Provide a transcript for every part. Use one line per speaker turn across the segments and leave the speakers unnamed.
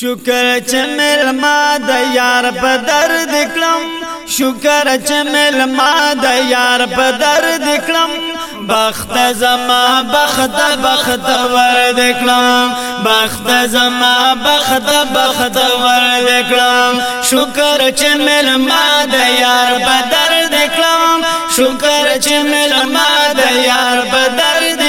شکر چې ملما د یار په درد کلم شکر چې ملما د یار په درد کلم بخت زما بخت بخت ور دکلم بخت زما بخت بخت ور دکلم شکر چې ملما د یار په درد کلم شکر چې ملما د یار په درد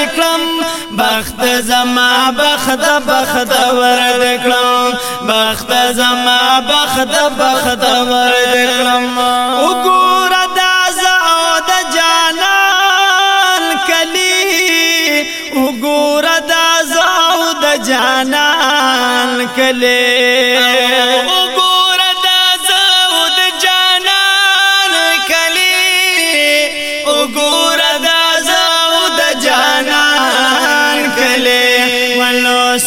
زما بخت بخت ورد کلم بخت زما بخت بخت ورد کلم وګور د زاو د جانان کلی وګور د زاو د جانان کلی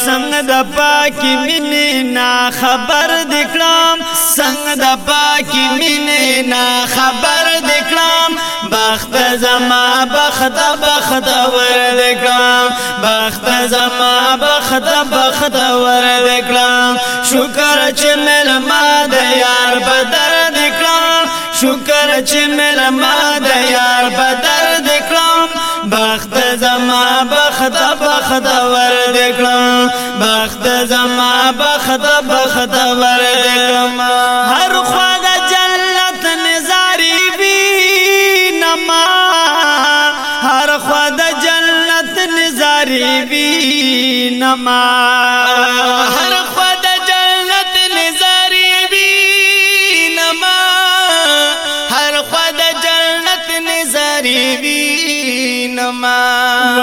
څنګه د پاکي مینې نا خبر دکړم څنګه د پاکي مینې نا خبر دکړم بخت زما بخت بخت ور دکړم بخت زما بخت بخت ور دکړم شکر چې مل ما د یار بدر دکړم شکر چې مل ما د یار زما بخت بخت ور دکړم بخت زما بخت بخت ور دکړم هر خوا د جنت نزاری وی نما هر خوا د جنت نزاری وی نما هر خوا نما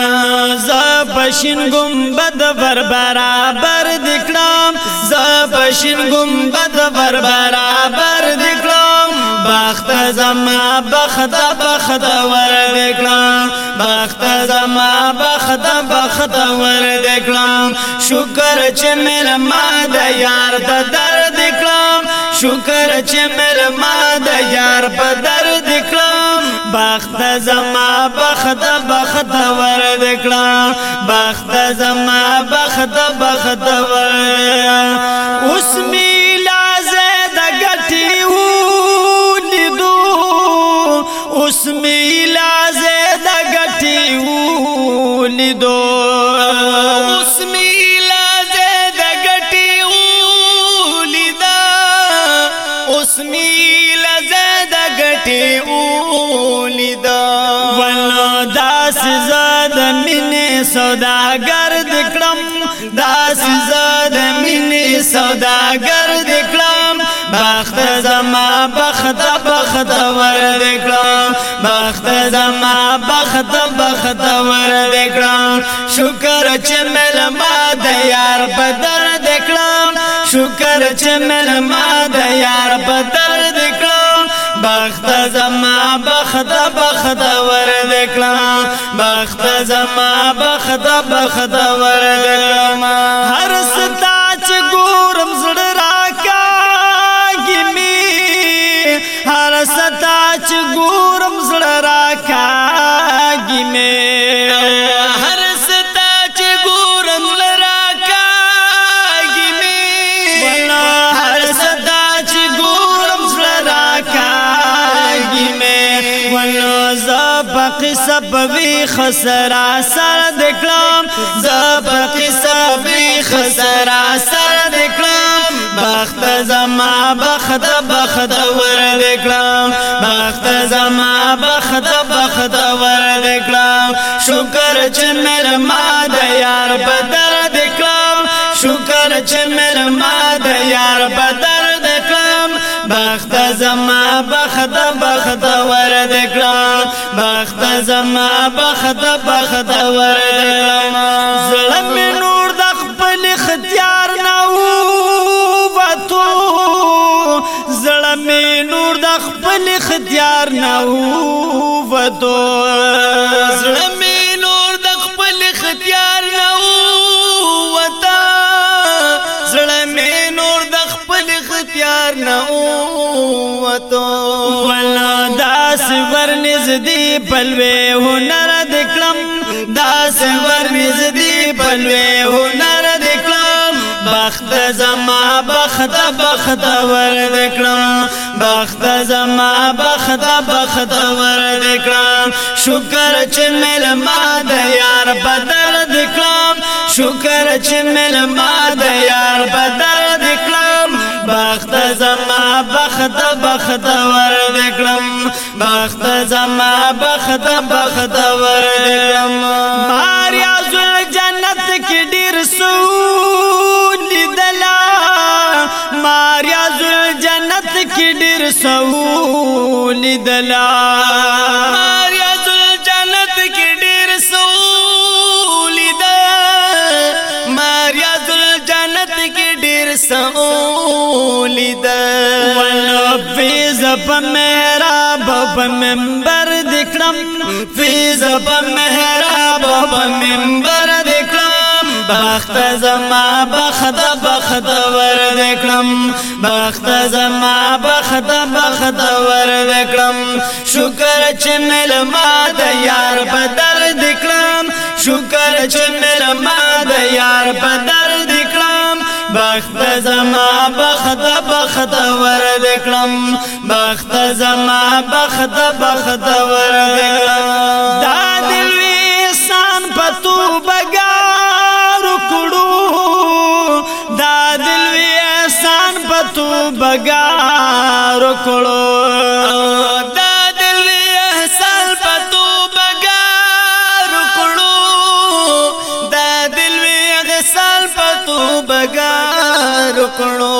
ز پشین گنبد ور برابر دکړم ز پشین گنبد ور برابر دکړم بخت زما بخت بخت ور دکړم بخت زما بخت بخت ور دکړم شکر چې مل ما د یار د درد کړم شکر چې مل ما د یار په بخت زما بخت بخت ور دکړه بخت زما بخت بخت ور اوس می لازه د غټي و لیدو اوس می لازه د غټي و لیدو اوس می لازه د غټي و لیدا اوس می لازه د غټي و ولیدا ولو داس زاد مینه سوداګر دکړم داس زاد مینه سوداګر دکړم بخت زما بخت بخت ور دکړم بخت زما بخت بخت ور دکړم شکر چې مل ما د یار بدر دکړم شکر چې مل ما د یار بخت ور دکلا بخت زما بخت بخت ور دکلا هر ستا سبوی خسرا سر دکلم زبر کی سبوی خسرا سر دکلم بخت زما بخت بخت ور دکلم بخت زما بخت بخت ور دکلم شکر چې مر ما د یار بدر دکلم شکر چې مر ما د یار بدر دکلم بخت زما بخت بخت ورد کړم بخت زما بخت بخت ورد کړم ظلم نور د خپل اختیار نه وته ظلم نور د خپل اختیار نه وته ظلم نور د خپل اختیار نه وته ظلم نور د خپل اختیار نه وته ولا داس ورنز دی پلوې هنر د کلم داس ورنز دی پلوې هنر د کلم بخت زما بخت بخت ور د کلم بخت زما بخت بخت ور د کلم شکر چې مل ما د یار بدر د کلم شکر چې مل ما بخت ور دکړم بخت زما بخت بخت ور دکړم ماریا زل جنت کې ډیر سو لیدلا ماریا زل جنت کې ډیر سو لیدلا په محراب په منبر دکړم فیض په محراب په منبر دکړم بخت زما بخت بخت ور دکړم بخت زما بخت بخت ور دکړم شکر چې مل ما د یار بخت بخت ور دکړم بخت زما بخت بخت ور دکړم دا دل وی سان پتو بګار کړو دا دل وی سان پتو بګار کړو بگا رکڑو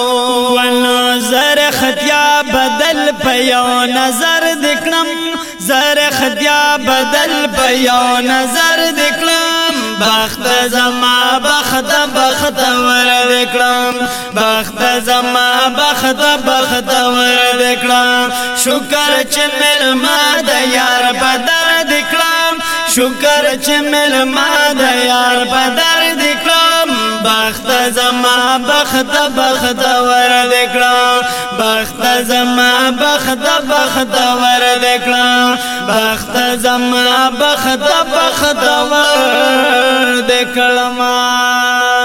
پیو نظر دکړم زر خدیا بدل پیو نظر دکړم بخت زما بخت بخت ور دکړم بخت زما بخت بخت ور دکړم شکر چې مل ما د یار بدر دکړم شکر چې مل ما د یار بدر بخت زما بخت بخت ور دکړه بخت زما بخت بخت ور دکړه بخت زما بخت بخت ور دکړه ما